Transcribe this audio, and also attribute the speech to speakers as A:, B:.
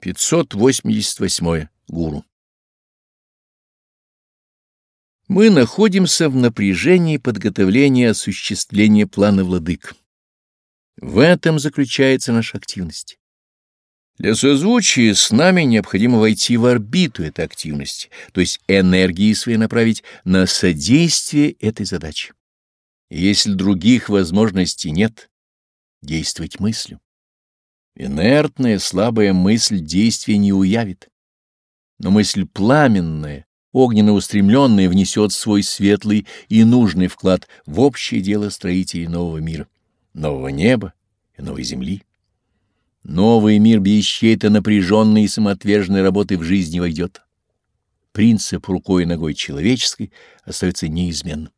A: 588. Гуру. Мы находимся в напряжении подготовления осуществления плана владык. В этом заключается наша активность. Для созвучия с нами необходимо войти в орбиту этой активности, то есть энергии свои направить на содействие этой задаче. если других возможностей нет, действовать мыслью. Инертная, слабая мысль действия не уявит. Но мысль пламенная, огненно-устремленная внесет свой светлый и нужный вклад в общее дело строителей нового мира, нового неба и новой земли. Новый мир без чьей-то напряженной и самоотверженной работы в жизни войдет. Принцип рукой и ногой человеческой остается неизменным.